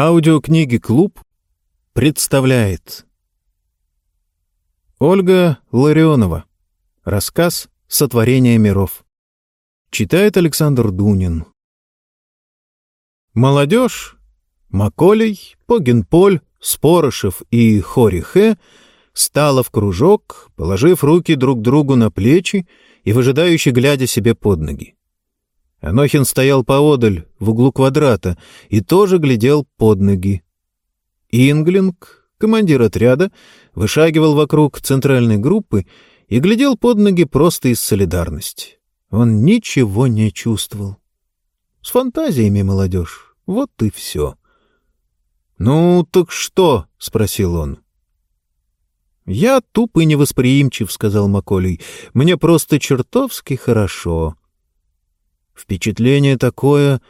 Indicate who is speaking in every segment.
Speaker 1: Аудиокниги «Клуб» представляет Ольга Ларионова. Рассказ «Сотворение миров». Читает Александр Дунин. Молодежь, Маколей, Погенполь, Спорошев и Хорихе стала в кружок, положив руки друг другу на плечи и выжидающе глядя себе под ноги. Анохин стоял поодаль, в углу квадрата, и тоже глядел под ноги. Инглинг, командир отряда, вышагивал вокруг центральной группы и глядел под ноги просто из солидарности. Он ничего не чувствовал. С фантазиями молодежь, вот и все. — Ну, так что? — спросил он. — Я туп и невосприимчив, — сказал Маколей. — Мне просто чертовски хорошо. Впечатление такое,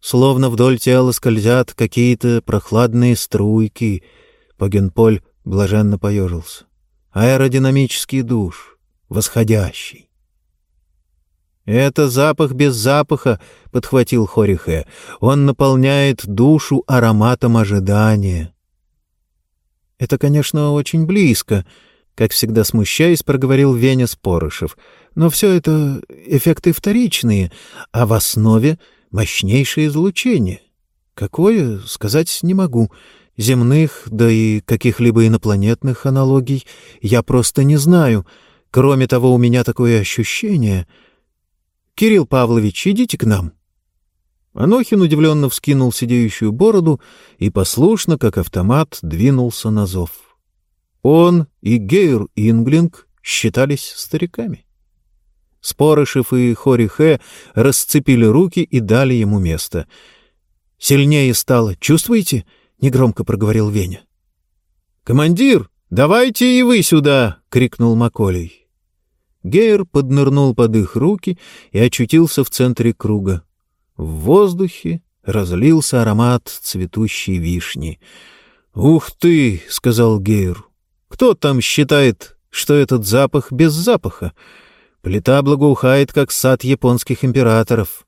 Speaker 1: словно вдоль тела скользят какие-то прохладные струйки. Погенполь блаженно поежился. Аэродинамический душ, восходящий. «Это запах без запаха», — подхватил Хорихе. «Он наполняет душу ароматом ожидания». «Это, конечно, очень близко», — как всегда смущаясь, проговорил Веня Спорышев — но все это эффекты вторичные, а в основе мощнейшее излучение. Какое, сказать не могу. Земных, да и каких-либо инопланетных аналогий я просто не знаю. Кроме того, у меня такое ощущение... «Кирилл Павлович, идите к нам». Анохин удивленно вскинул сидеющую бороду и послушно, как автомат, двинулся на зов. Он и Гейр Инглинг считались стариками. Спорышев и Хорихе расцепили руки и дали ему место. «Сильнее стало, чувствуете?» — негромко проговорил Веня. «Командир, давайте и вы сюда!» — крикнул Маколей. Гейр поднырнул под их руки и очутился в центре круга. В воздухе разлился аромат цветущей вишни. «Ух ты!» — сказал Гейр. «Кто там считает, что этот запах без запаха?» Плита благоухает, как сад японских императоров.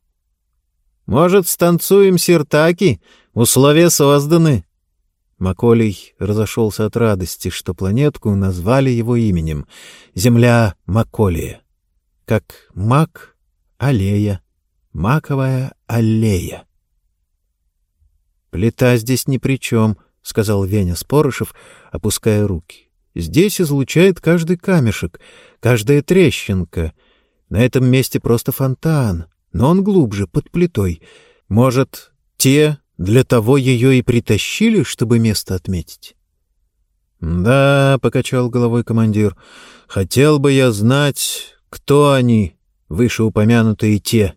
Speaker 1: «Может, станцуем сиртаки? Условия созданы». Маколей разошелся от радости, что планетку назвали его именем — Земля Маколия. Как мак — аллея, маковая аллея. «Плита здесь ни при чем», — сказал Веня Спорышев, опуская руки. «Здесь излучает каждый камешек, каждая трещинка. На этом месте просто фонтан, но он глубже, под плитой. Может, те для того ее и притащили, чтобы место отметить? — Да, — покачал головой командир, — хотел бы я знать, кто они, вышеупомянутые те,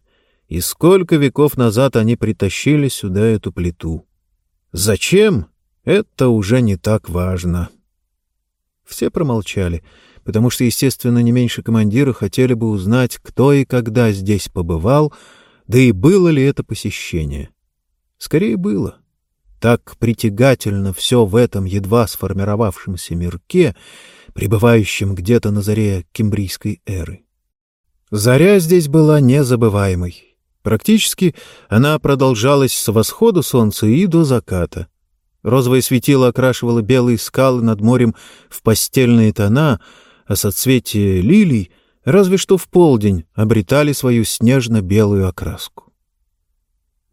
Speaker 1: и сколько веков назад они притащили сюда эту плиту. Зачем? Это уже не так важно. Все промолчали — потому что, естественно, не меньше командира хотели бы узнать, кто и когда здесь побывал, да и было ли это посещение. Скорее было. Так притягательно все в этом едва сформировавшемся мирке, пребывающем где-то на заре кембрийской эры. Заря здесь была незабываемой. Практически она продолжалась с восхода солнца и до заката. Розовое светило окрашивало белые скалы над морем в постельные тона — а соцветия лилий разве что в полдень обретали свою снежно-белую окраску.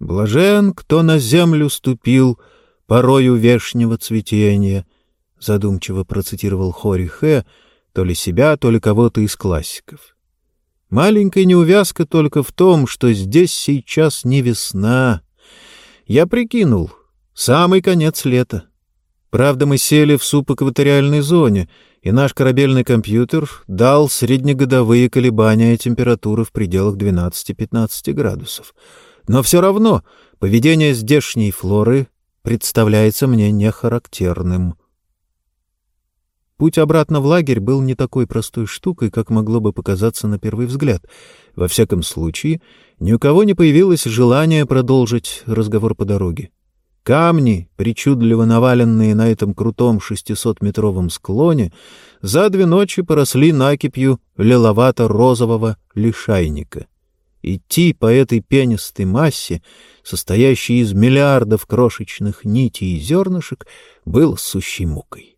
Speaker 1: «Блажен, кто на землю ступил порою вешнего цветения», — задумчиво процитировал Хори Хэ, то ли себя, то ли кого-то из классиков. «Маленькая неувязка только в том, что здесь сейчас не весна. Я прикинул, самый конец лета. Правда, мы сели в субэкваториальной зоне — и наш корабельный компьютер дал среднегодовые колебания температуры в пределах 12-15 градусов. Но все равно поведение здешней флоры представляется мне нехарактерным. Путь обратно в лагерь был не такой простой штукой, как могло бы показаться на первый взгляд. Во всяком случае, ни у кого не появилось желания продолжить разговор по дороге. Камни, причудливо наваленные на этом крутом шестисотметровом склоне, за две ночи поросли накипью лиловато-розового лишайника. Идти по этой пенистой массе, состоящей из миллиардов крошечных нитей и зернышек, было сущей мукой.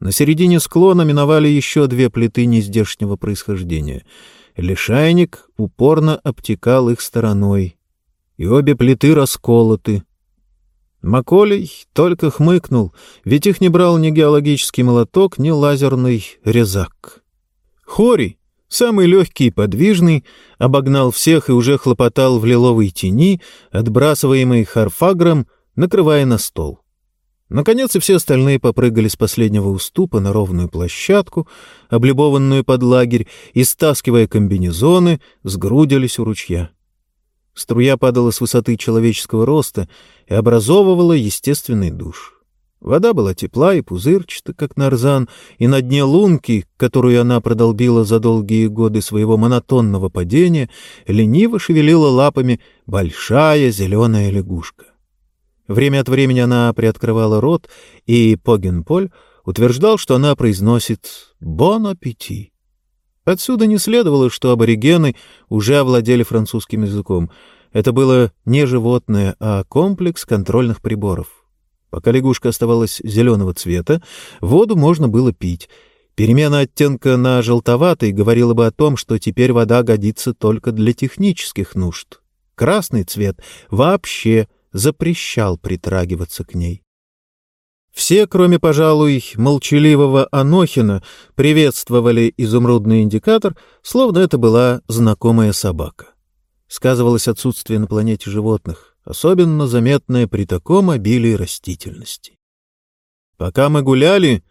Speaker 1: На середине склона миновали еще две плиты нездешнего происхождения. Лишайник упорно обтекал их стороной, и обе плиты расколоты. Маколей только хмыкнул, ведь их не брал ни геологический молоток, ни лазерный резак. Хори, самый легкий и подвижный, обогнал всех и уже хлопотал в лиловой тени, отбрасываемой харфагром, накрывая на стол. Наконец и все остальные попрыгали с последнего уступа на ровную площадку, облюбованную под лагерь, и, стаскивая комбинезоны, сгрудились у ручья. Струя падала с высоты человеческого роста и образовывала естественный душ. Вода была тепла и пузырчата, как нарзан, и на дне лунки, которую она продолбила за долгие годы своего монотонного падения, лениво шевелила лапами большая зеленая лягушка. Время от времени она приоткрывала рот, и Погенполь утверждал, что она произносит «бон аппетит». Отсюда не следовало, что аборигены уже овладели французским языком. Это было не животное, а комплекс контрольных приборов. Пока лягушка оставалась зеленого цвета, воду можно было пить. Перемена оттенка на желтоватый говорила бы о том, что теперь вода годится только для технических нужд. Красный цвет вообще запрещал притрагиваться к ней. Все, кроме, пожалуй, молчаливого Анохина, приветствовали изумрудный индикатор, словно это была знакомая собака. Сказывалось отсутствие на планете животных, особенно заметное при таком обилии растительности. Пока мы гуляли,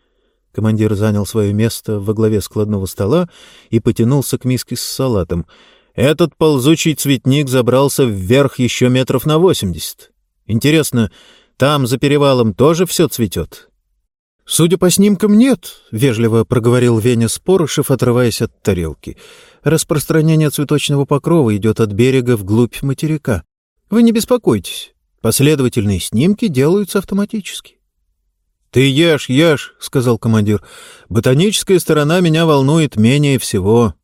Speaker 1: командир занял свое место во главе складного стола и потянулся к миске с салатом. Этот ползучий цветник забрался вверх еще метров на восемьдесят. Интересно, там, за перевалом, тоже все цветет? — Судя по снимкам, нет, — вежливо проговорил Веня Спорышев, отрываясь от тарелки. — Распространение цветочного покрова идет от берега вглубь материка. Вы не беспокойтесь. Последовательные снимки делаются автоматически. — Ты ешь, ешь, — сказал командир. — Ботаническая сторона меня волнует менее всего.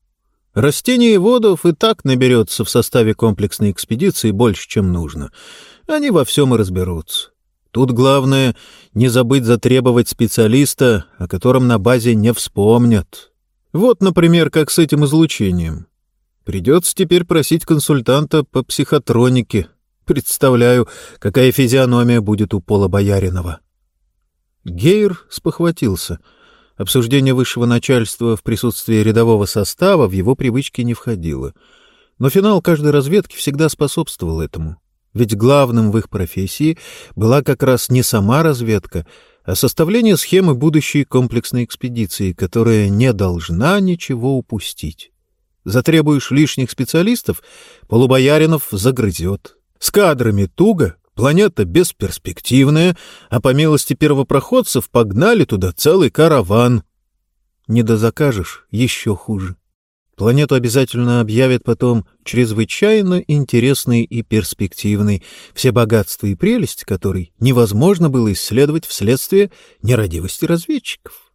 Speaker 1: Растений и водов и так наберется в составе комплексной экспедиции больше, чем нужно. Они во всем и разберутся. Тут главное не забыть затребовать специалиста, о котором на базе не вспомнят. Вот, например, как с этим излучением. Придется теперь просить консультанта по психотронике. Представляю, какая физиономия будет у Пола Бояринова. Гейр спохватился. Обсуждение высшего начальства в присутствии рядового состава в его привычки не входило. Но финал каждой разведки всегда способствовал этому. Ведь главным в их профессии была как раз не сама разведка, а составление схемы будущей комплексной экспедиции, которая не должна ничего упустить. Затребуешь лишних специалистов, полубояринов загрызет. С кадрами туго, планета бесперспективная, а по милости первопроходцев погнали туда целый караван. Не дозакажешь — еще хуже. Планету обязательно объявят потом чрезвычайно интересной и перспективной, все богатства и прелесть которой невозможно было исследовать вследствие нерадивости разведчиков.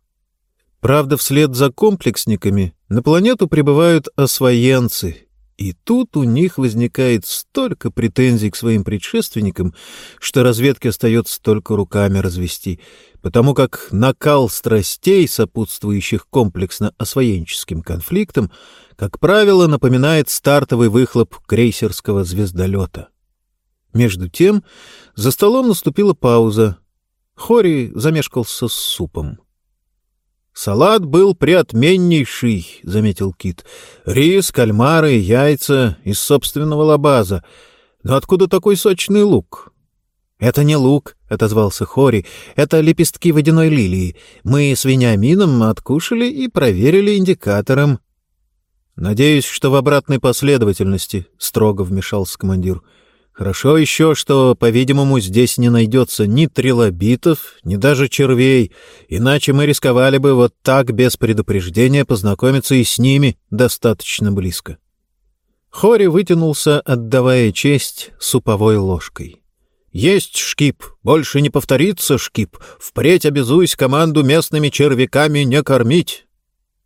Speaker 1: Правда, вслед за комплексниками на планету прибывают освоенцы, и тут у них возникает столько претензий к своим предшественникам, что разведке остается только руками развести, потому как накал страстей, сопутствующих комплексно-освоенческим конфликтам, как правило, напоминает стартовый выхлоп крейсерского звездолета. Между тем за столом наступила пауза. Хори замешкался с супом. «Салат был приотменнейший», — заметил Кит. «Рис, кальмары, яйца из собственного лабаза. Но откуда такой сочный лук?» «Это не лук», — отозвался Хори. «Это лепестки водяной лилии. Мы с Вениамином откушали и проверили индикатором». «Надеюсь, что в обратной последовательности», — строго вмешался командир. Хорошо еще, что, по-видимому, здесь не найдется ни трилобитов, ни даже червей, иначе мы рисковали бы вот так без предупреждения познакомиться и с ними достаточно близко. Хори вытянулся, отдавая честь суповой ложкой. «Есть шкип! Больше не повторится шкип! Впредь обязуюсь команду местными червяками не кормить!»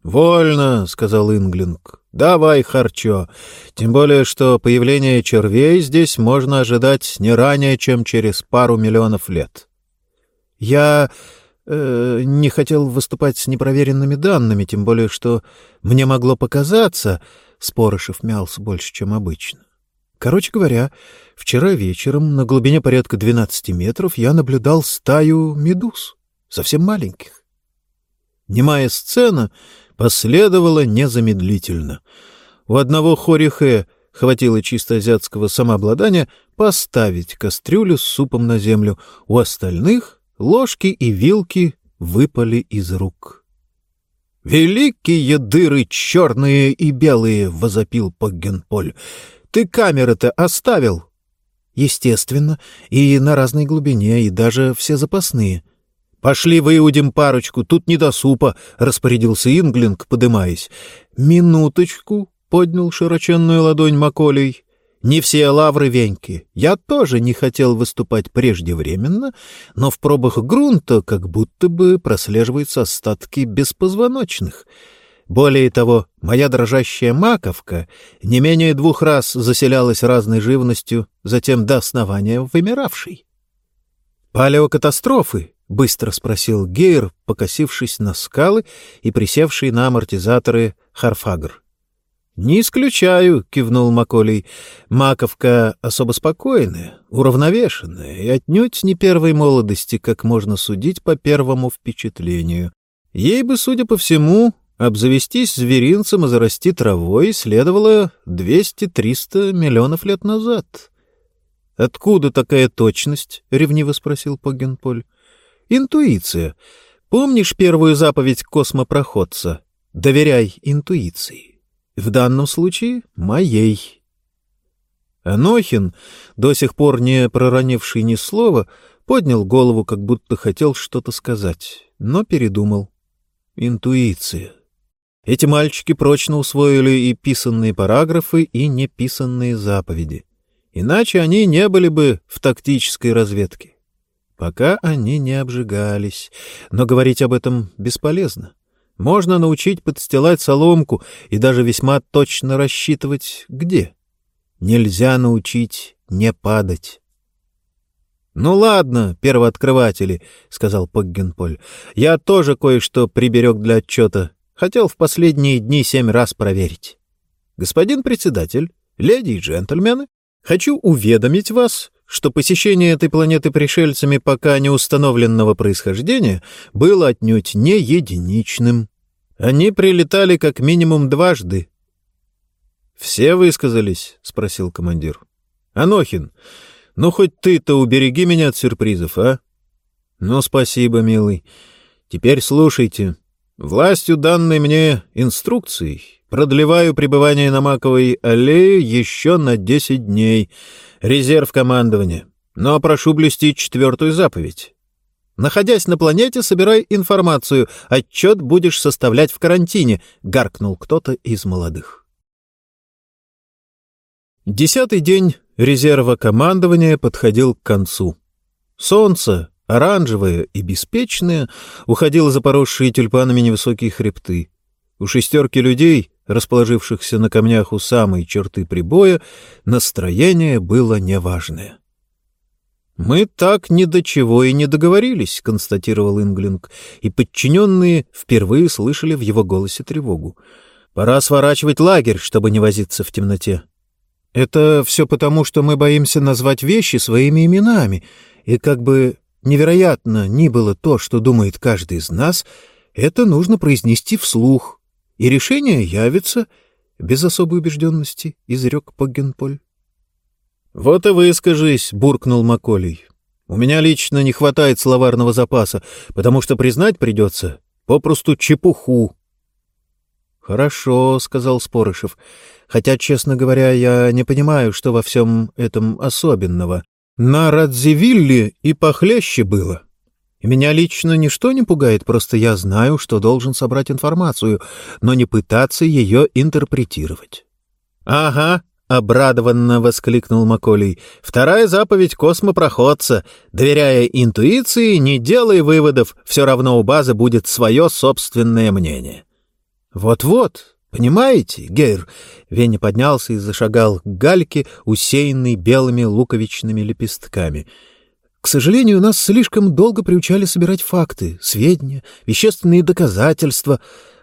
Speaker 1: «Вольно», — сказал Инглинг. «Давай, Харчо. Тем более, что появление червей здесь можно ожидать не ранее, чем через пару миллионов лет». «Я э, не хотел выступать с непроверенными данными, тем более, что мне могло показаться...» Спорышев мялся больше, чем обычно. Короче говоря, вчера вечером на глубине порядка 12 метров я наблюдал стаю медуз, совсем маленьких. Немая сцена последовала незамедлительно. У одного хорихе хватило чисто азиатского самообладания поставить кастрюлю с супом на землю, у остальных ложки и вилки выпали из рук. «Великие дыры черные и белые!» — возопил Поггенполь. «Ты камеры-то оставил?» «Естественно, и на разной глубине, и даже все запасные». «Пошли выудим парочку, тут не до супа», — распорядился Инглинг, подымаясь. «Минуточку», — поднял широченную ладонь Маколей. Не все лавры веньки. Я тоже не хотел выступать преждевременно, но в пробах грунта как будто бы прослеживаются остатки беспозвоночных. Более того, моя дрожащая маковка не менее двух раз заселялась разной живностью, затем до основания вымиравшей. «Палеокатастрофы?» — быстро спросил Гейр, покосившись на скалы и присевший на амортизаторы Харфагр. «Не исключаю», — кивнул Маколей. «Маковка особо спокойная, уравновешенная и отнюдь не первой молодости, как можно судить по первому впечатлению. Ей бы, судя по всему, обзавестись зверинцем и зарасти травой следовало 200-300 миллионов лет назад». «Откуда такая точность?» — ревниво спросил Погенполь. «Интуиция. Помнишь первую заповедь космопроходца? Доверяй интуиции». В данном случае — моей. Анохин, до сих пор не проронивший ни слова, поднял голову, как будто хотел что-то сказать, но передумал. Интуиция. Эти мальчики прочно усвоили и писанные параграфы, и неписанные заповеди. Иначе они не были бы в тактической разведке. Пока они не обжигались, но говорить об этом бесполезно. Можно научить подстилать соломку и даже весьма точно рассчитывать, где. Нельзя научить не падать. — Ну ладно, первооткрыватели, — сказал Поггенполь, — я тоже кое-что приберег для отчета. Хотел в последние дни семь раз проверить. Господин председатель, леди и джентльмены, хочу уведомить вас, что посещение этой планеты пришельцами пока не установленного происхождения было отнюдь не единичным. Они прилетали как минимум дважды. «Все высказались?» — спросил командир. «Анохин, ну хоть ты-то убереги меня от сюрпризов, а?» «Ну, спасибо, милый. Теперь слушайте. Властью данной мне инструкцией продлеваю пребывание на Маковой аллее еще на десять дней. Резерв командования. Но прошу блюсти четвертую заповедь. Находясь на планете, собирай информацию. Отчет будешь составлять в карантине», — гаркнул кто-то из молодых. Десятый день резерва командования подходил к концу. Солнце, оранжевое и беспечное, уходило за поросшие тюльпанами невысокие хребты. У шестерки людей, расположившихся на камнях у самой черты прибоя, настроение было неважное. «Мы так ни до чего и не договорились», — констатировал Инглинг, и подчиненные впервые слышали в его голосе тревогу. «Пора сворачивать лагерь, чтобы не возиться в темноте». «Это все потому, что мы боимся назвать вещи своими именами, и как бы невероятно ни было то, что думает каждый из нас, это нужно произнести вслух, и решение явится без особой убежденности», — изрек Погенполь. «Вот и выскажись», — буркнул Маколей. «У меня лично не хватает словарного запаса, потому что признать придется попросту чепуху». «Хорошо», — сказал Спорышев, «хотя, честно говоря, я не понимаю, что во всем этом особенного. На Радзивилле и похлеще было. Меня лично ничто не пугает, просто я знаю, что должен собрать информацию, но не пытаться ее интерпретировать». «Ага», — обрадованно воскликнул Маколей. «Вторая заповедь космопроходца. Доверяя интуиции, не делай выводов, все равно у базы будет свое собственное мнение». Вот-вот, понимаете, Гейр? Веня поднялся и зашагал к гальке, усеянной белыми луковичными лепестками. К сожалению, нас слишком долго приучали собирать факты, сведения, вещественные доказательства.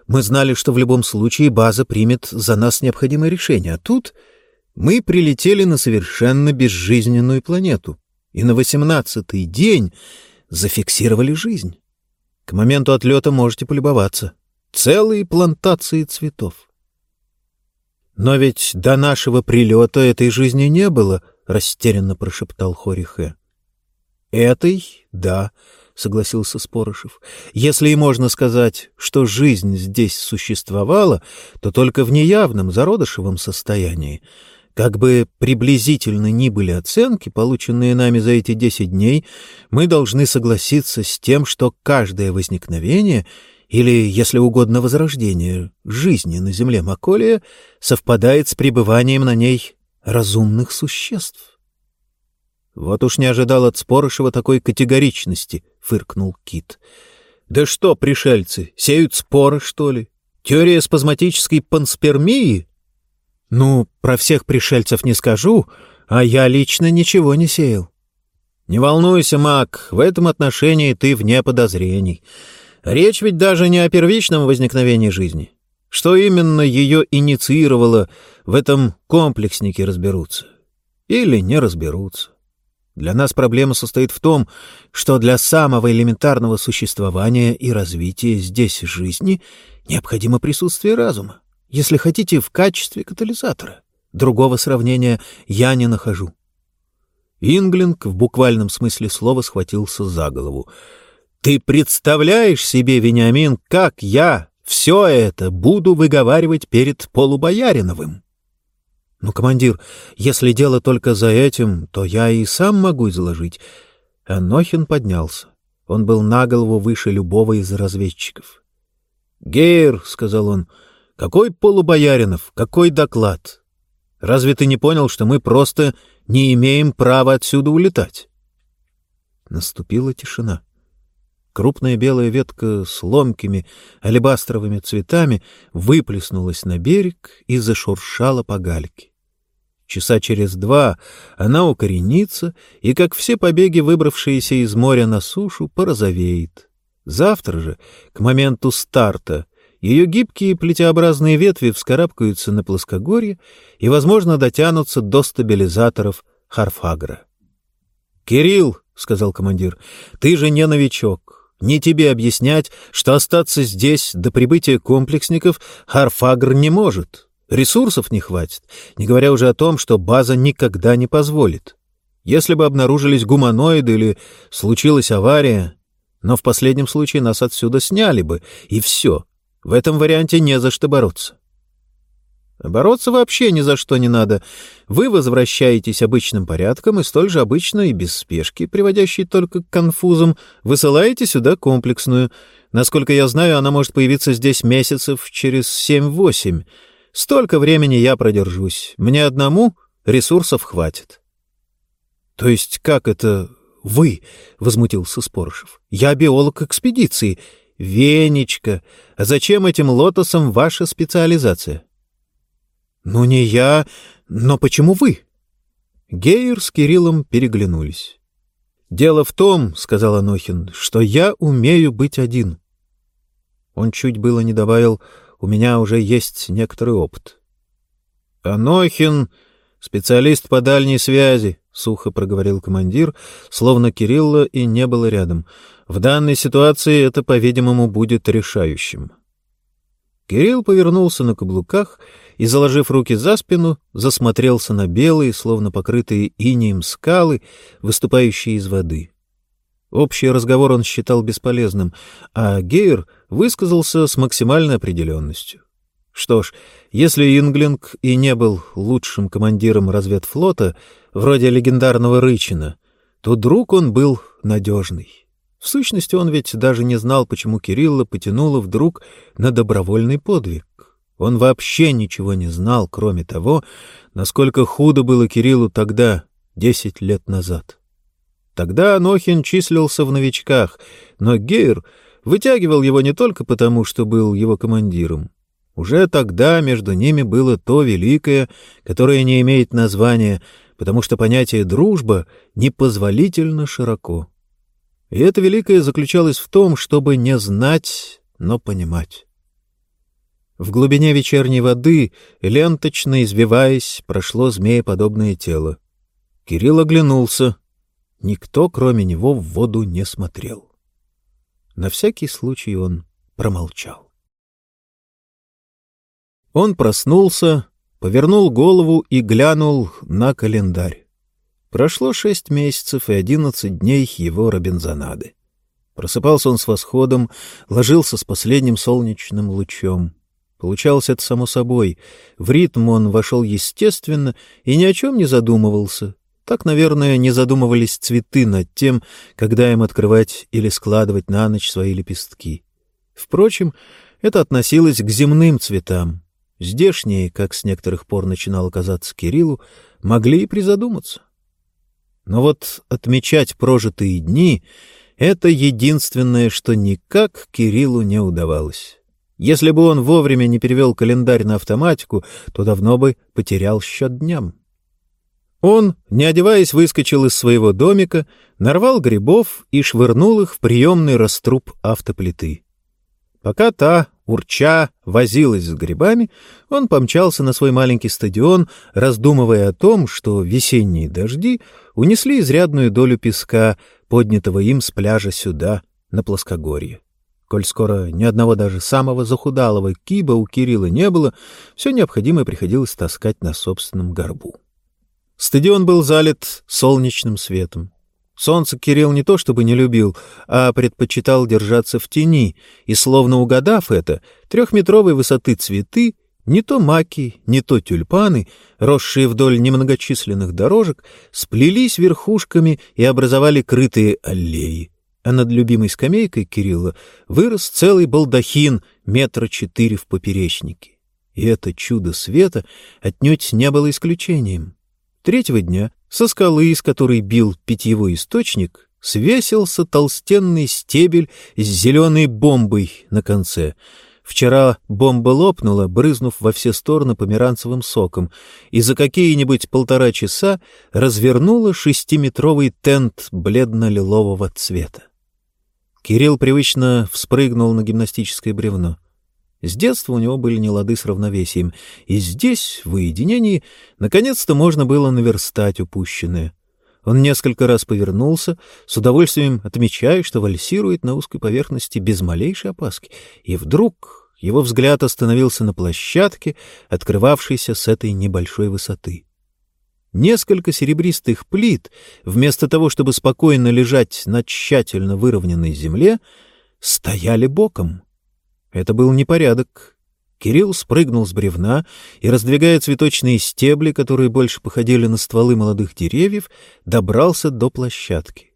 Speaker 1: Мы знали, что в любом случае база примет за нас необходимое решение, а тут мы прилетели на совершенно безжизненную планету и на восемнадцатый день зафиксировали жизнь. К моменту отлета можете полюбоваться. Целые плантации цветов. «Но ведь до нашего прилета этой жизни не было», — растерянно прошептал Хорихе. «Этой — да», — согласился Спорышев. «Если и можно сказать, что жизнь здесь существовала, то только в неявном, зародышевом состоянии. Как бы приблизительно ни были оценки, полученные нами за эти десять дней, мы должны согласиться с тем, что каждое возникновение или, если угодно, возрождение жизни на земле Маколия совпадает с пребыванием на ней разумных существ. Вот уж не ожидал от Спорышева такой категоричности, — фыркнул Кит. Да что, пришельцы, сеют споры, что ли? Теория спазматической панспермии? Ну, про всех пришельцев не скажу, а я лично ничего не сеял. Не волнуйся, Мак, в этом отношении ты вне подозрений. Речь ведь даже не о первичном возникновении жизни. Что именно ее инициировало, в этом комплексники разберутся. Или не разберутся. Для нас проблема состоит в том, что для самого элементарного существования и развития здесь жизни необходимо присутствие разума если хотите, в качестве катализатора. Другого сравнения я не нахожу. Инглинг в буквальном смысле слова схватился за голову. «Ты представляешь себе, Вениамин, как я все это буду выговаривать перед полубояриновым?» «Ну, командир, если дело только за этим, то я и сам могу изложить». Анохин поднялся. Он был на голову выше любого из разведчиков. «Гейр», — сказал он, — какой полубояринов? Какой доклад? Разве ты не понял, что мы просто не имеем права отсюда улетать? Наступила тишина. Крупная белая ветка с ломкими алебастровыми цветами выплеснулась на берег и зашуршала по гальке. Часа через два она укоренится и, как все побеги, выбравшиеся из моря на сушу, порозовеет. Завтра же, к моменту старта, ее гибкие плетеобразные ветви вскарабкаются на плоскогорье и, возможно, дотянутся до стабилизаторов Харфагра. «Кирилл», — сказал командир, — «ты же не новичок. Не тебе объяснять, что остаться здесь до прибытия комплексников Харфагр не может. Ресурсов не хватит, не говоря уже о том, что база никогда не позволит. Если бы обнаружились гуманоиды или случилась авария, но в последнем случае нас отсюда сняли бы, и все. В этом варианте не за что бороться. Бороться вообще ни за что не надо. Вы возвращаетесь обычным порядком и столь же обычно и без спешки, приводящей только к конфузам, высылаете сюда комплексную. Насколько я знаю, она может появиться здесь месяцев через семь-восемь. Столько времени я продержусь. Мне одному ресурсов хватит. — То есть как это вы? — возмутился Спорышев. — Я биолог экспедиции. Венечка, а зачем этим лотосам ваша специализация? Ну, не я, но почему вы? Гейер с Кириллом переглянулись. Дело в том, сказал Анохин, что я умею быть один. Он чуть было не добавил, у меня уже есть некоторый опыт. Анохин — специалист по дальней связи, — сухо проговорил командир, словно Кирилла и не было рядом. В данной ситуации это, по-видимому, будет решающим. Кирилл повернулся на каблуках и, заложив руки за спину, засмотрелся на белые, словно покрытые инеем скалы, выступающие из воды. Общий разговор он считал бесполезным, а Гейр высказался с максимальной определенностью. Что ж, если Инглинг и не был лучшим командиром разведфлота, вроде легендарного Рычина, то друг он был надежный. В сущности, он ведь даже не знал, почему Кирилла потянуло вдруг на добровольный подвиг. Он вообще ничего не знал, кроме того, насколько худо было Кириллу тогда, десять лет назад. Тогда Анохин числился в новичках, но Гейр вытягивал его не только потому, что был его командиром. Уже тогда между ними было то великое, которое не имеет названия, потому что понятие «дружба» непозволительно широко. И это великое заключалось в том, чтобы не знать, но понимать. В глубине вечерней воды, ленточно извиваясь, прошло змееподобное тело. Кирилл оглянулся. Никто, кроме него, в воду не смотрел. На всякий случай он промолчал. Он проснулся, повернул голову и глянул на календарь. Прошло шесть месяцев и одиннадцать дней его робинзонады. Просыпался он с восходом, ложился с последним солнечным лучом. Получалось это само собой. В ритм он вошел естественно и ни о чем не задумывался. Так, наверное, не задумывались цветы над тем, когда им открывать или складывать на ночь свои лепестки. Впрочем, это относилось к земным цветам. Здешние, как с некоторых пор начинало казаться Кириллу, могли и призадуматься. Но вот отмечать прожитые дни — это единственное, что никак Кириллу не удавалось. Если бы он вовремя не перевел календарь на автоматику, то давно бы потерял счет дням. Он, не одеваясь, выскочил из своего домика, нарвал грибов и швырнул их в приемный раструб автоплиты. Пока та, урча, возилась с грибами, он помчался на свой маленький стадион, раздумывая о том, что весенние дожди унесли изрядную долю песка, поднятого им с пляжа сюда, на плоскогорье. Коль скоро ни одного даже самого захудалого киба у Кирилла не было, все необходимое приходилось таскать на собственном горбу. Стадион был залит солнечным светом. Солнце Кирилл не то чтобы не любил, а предпочитал держаться в тени, и, словно угадав это, трехметровой высоты цветы, не то маки, не то тюльпаны, росшие вдоль немногочисленных дорожек, сплелись верхушками и образовали крытые аллеи. А над любимой скамейкой Кирилла вырос целый балдахин метра четыре в поперечнике. И это чудо света отнюдь не было исключением. Третьего дня со скалы, из которой бил питьевой источник, свесился толстенный стебель с зеленой бомбой на конце. Вчера бомба лопнула, брызнув во все стороны померанцевым соком, и за какие-нибудь полтора часа развернула шестиметровый тент бледно-лилового цвета. Кирилл привычно вспрыгнул на гимнастическое бревно — с детства у него были нелады с равновесием, и здесь, в уединении, наконец-то можно было наверстать упущенное. Он несколько раз повернулся, с удовольствием отмечая, что вальсирует на узкой поверхности без малейшей опаски, и вдруг его взгляд остановился на площадке, открывавшейся с этой небольшой высоты. Несколько серебристых плит, вместо того, чтобы спокойно лежать на тщательно выровненной земле, стояли боком — это был непорядок. Кирилл спрыгнул с бревна и, раздвигая цветочные стебли, которые больше походили на стволы молодых деревьев, добрался до площадки.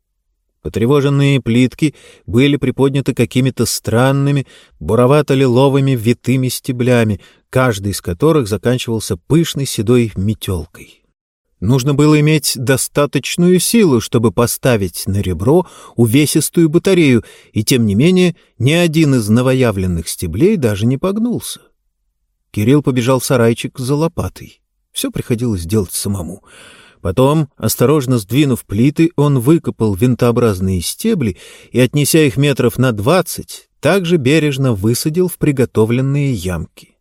Speaker 1: Потревоженные плитки были приподняты какими-то странными, буровато-лиловыми витыми стеблями, каждый из которых заканчивался пышной седой метелкой. Нужно было иметь достаточную силу, чтобы поставить на ребро увесистую батарею, и тем не менее ни один из новоявленных стеблей даже не погнулся. Кирилл побежал в сарайчик за лопатой. Все приходилось делать самому. Потом, осторожно сдвинув плиты, он выкопал винтообразные стебли и, отнеся их метров на двадцать, также бережно высадил в приготовленные ямки.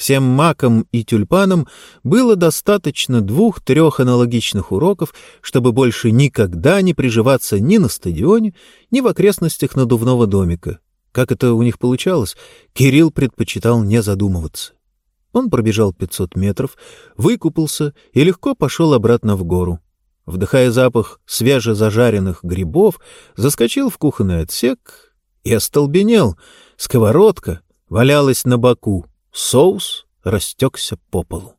Speaker 1: Всем макам и тюльпанам было достаточно двух-трех аналогичных уроков, чтобы больше никогда не приживаться ни на стадионе, ни в окрестностях надувного домика. Как это у них получалось, Кирилл предпочитал не задумываться. Он пробежал 500 метров, выкупался и легко пошел обратно в гору. Вдыхая запах свежезажаренных грибов, заскочил в кухонный отсек и остолбенел. Сковородка валялась на боку, Соус растекся по полу.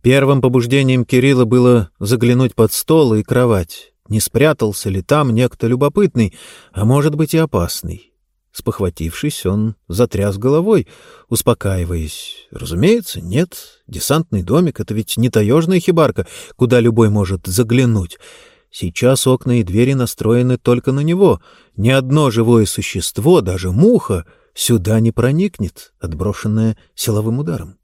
Speaker 1: Первым побуждением Кирилла было заглянуть под стол и кровать. Не спрятался ли там некто любопытный, а может быть и опасный. Спохватившись, он затряс головой, успокаиваясь. Разумеется, нет. Десантный домик — это ведь не таежная хибарка, куда любой может заглянуть. Сейчас окна и двери настроены только на него. Ни одно живое существо, даже муха, сюда не проникнет, отброшенное силовым ударом.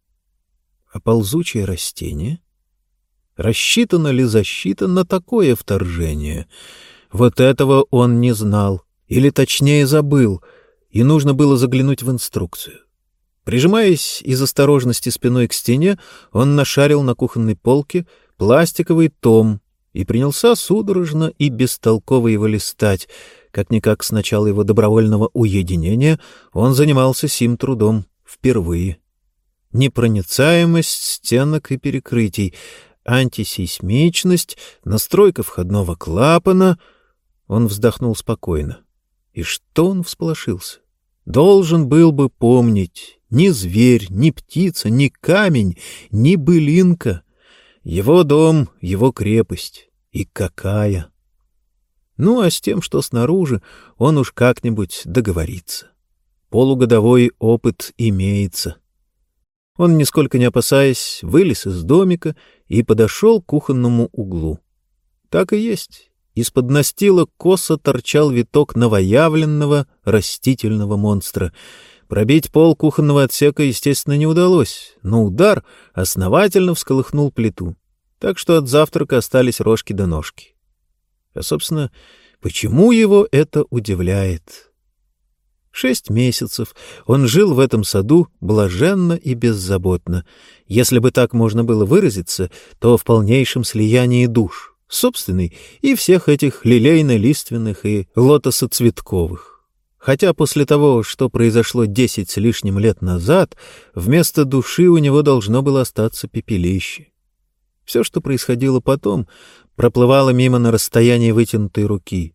Speaker 1: А ползучее растение? Рассчитана ли защита на такое вторжение? Вот этого он не знал, или точнее забыл, и нужно было заглянуть в инструкцию. Прижимаясь из осторожности спиной к стене, он нашарил на кухонной полке пластиковый том и принялся судорожно и бестолково его листать. Как-никак с начала его добровольного уединения он занимался сим трудом впервые. Непроницаемость стенок и перекрытий, антисейсмичность, настройка входного клапана. Он вздохнул спокойно. И что он всполошился? Должен был бы помнить, ни зверь, ни птица, ни камень, ни былинка. Его дом, его крепость. И какая! Ну, а с тем, что снаружи, он уж как-нибудь договорится. Полугодовой опыт имеется. Он, нисколько не опасаясь, вылез из домика и подошел к кухонному углу. Так и есть. Из-под настила косо торчал виток новоявленного растительного монстра — Пробить пол кухонного отсека, естественно, не удалось, но удар основательно всколыхнул плиту, так что от завтрака остались рожки до ножки. А, собственно, почему его это удивляет? Шесть месяцев он жил в этом саду блаженно и беззаботно. Если бы так можно было выразиться, то в полнейшем слиянии душ, собственной и всех этих лилейно-лиственных и лотосоцветковых. Хотя после того, что произошло десять с лишним лет назад, вместо души у него должно было остаться пепелище. Все, что происходило потом, проплывало мимо на расстоянии вытянутой руки.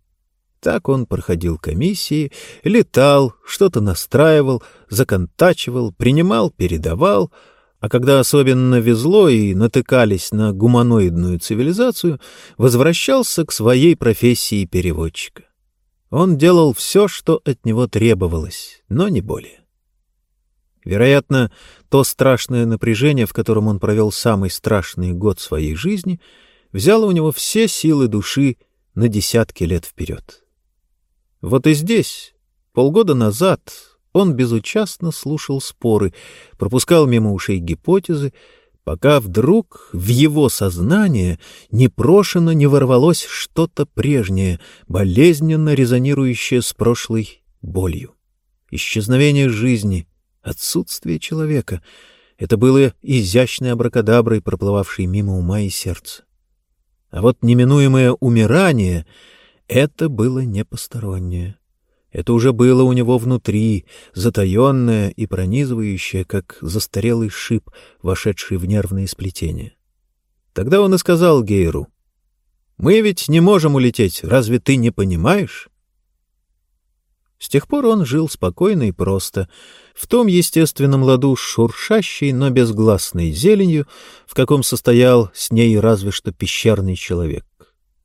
Speaker 1: Так он проходил комиссии, летал, что-то настраивал, законтачивал, принимал, передавал, а когда особенно везло и натыкались на гуманоидную цивилизацию, возвращался к своей профессии переводчика. Он делал все, что от него требовалось, но не более. Вероятно, то страшное напряжение, в котором он провел самый страшный год своей жизни, взяло у него все силы души на десятки лет вперед. Вот и здесь, полгода назад, он безучастно слушал споры, пропускал мимо ушей гипотезы, пока вдруг в его сознание непрошено не ворвалось что-то прежнее, болезненно резонирующее с прошлой болью. Исчезновение жизни, отсутствие человека — это было изящной абракадаброй, проплывавшей мимо ума и сердца. А вот неминуемое умирание — это было не постороннее. Это уже было у него внутри, затаенное и пронизывающее, как застарелый шип, вошедший в нервные сплетения. Тогда он и сказал Гейру, «Мы ведь не можем улететь, разве ты не понимаешь?» С тех пор он жил спокойно и просто, в том естественном ладу шуршащей, но безгласной зеленью, в каком состоял с ней разве что пещерный человек.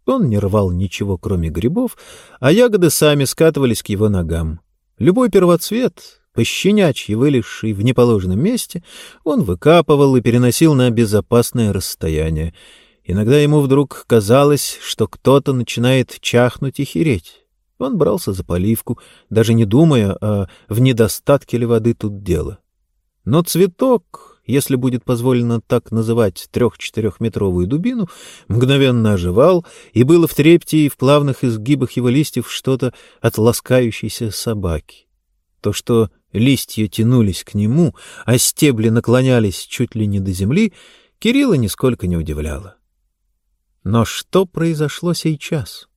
Speaker 1: Он не рвал ничего, кроме грибов, а ягоды сами скатывались к его ногам. Любой первоцвет, пощенячьи вылезший в неположенном месте, он выкапывал и переносил на безопасное расстояние. Иногда ему вдруг казалось, что кто-то начинает чахнуть и хереть. Он брался за поливку, даже не думая, а в недостатке ли воды тут дело. Но цветок, если будет позволено так называть трех-четырехметровую дубину, мгновенно оживал, и было в трепте и в плавных изгибах его листьев что-то от ласкающейся собаки. То, что листья тянулись к нему, а стебли наклонялись чуть ли не до земли, Кирилла нисколько не удивляло. Но что произошло сейчас?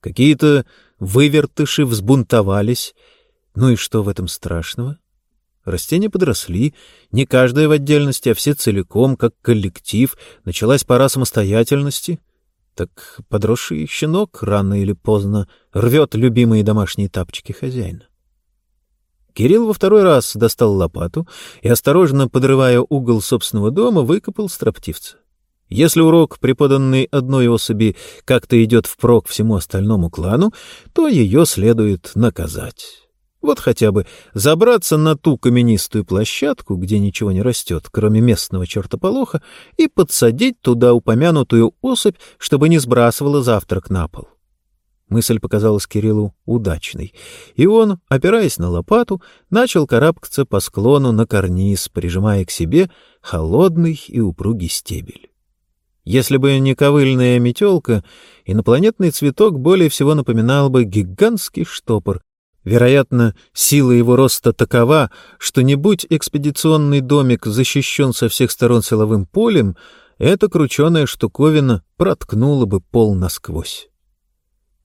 Speaker 1: Какие-то вывертыши взбунтовались, ну и что в этом страшного? Растения подросли, не каждое в отдельности, а все целиком, как коллектив, началась пора самостоятельности. Так подросший щенок рано или поздно рвет любимые домашние тапчики хозяина. Кирилл во второй раз достал лопату и, осторожно подрывая угол собственного дома, выкопал строптивца. Если урок, преподанный одной особи, как-то идет впрок всему остальному клану, то ее следует наказать. Вот хотя бы забраться на ту каменистую площадку, где ничего не растет, кроме местного чертополоха, и подсадить туда упомянутую особь, чтобы не сбрасывала завтрак на пол. Мысль показалась Кириллу удачной, и он, опираясь на лопату, начал карабкаться по склону на карниз, прижимая к себе холодный и упругий стебель. Если бы не ковыльная метелка, инопланетный цветок более всего напоминал бы гигантский штопор. Вероятно, сила его роста такова, что не будь экспедиционный домик защищен со всех сторон силовым полем, эта крученая штуковина проткнула бы пол насквозь.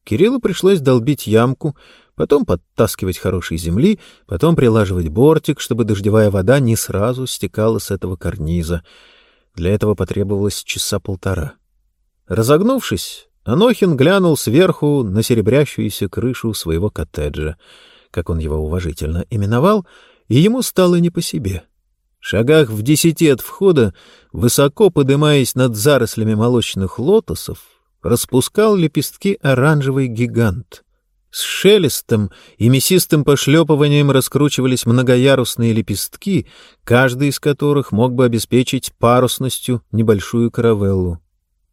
Speaker 1: Кириллу пришлось долбить ямку, потом подтаскивать хорошей земли, потом прилаживать бортик, чтобы дождевая вода не сразу стекала с этого карниза — для этого потребовалось часа полтора. Разогнувшись, Анохин глянул сверху на серебрящуюся крышу своего коттеджа, как он его уважительно именовал, и ему стало не по себе. Шагах в десяти от входа, высоко подымаясь над зарослями молочных лотосов, распускал лепестки оранжевый гигант — с шелестом и мясистым пошлепыванием раскручивались многоярусные лепестки, каждый из которых мог бы обеспечить парусностью небольшую каравеллу.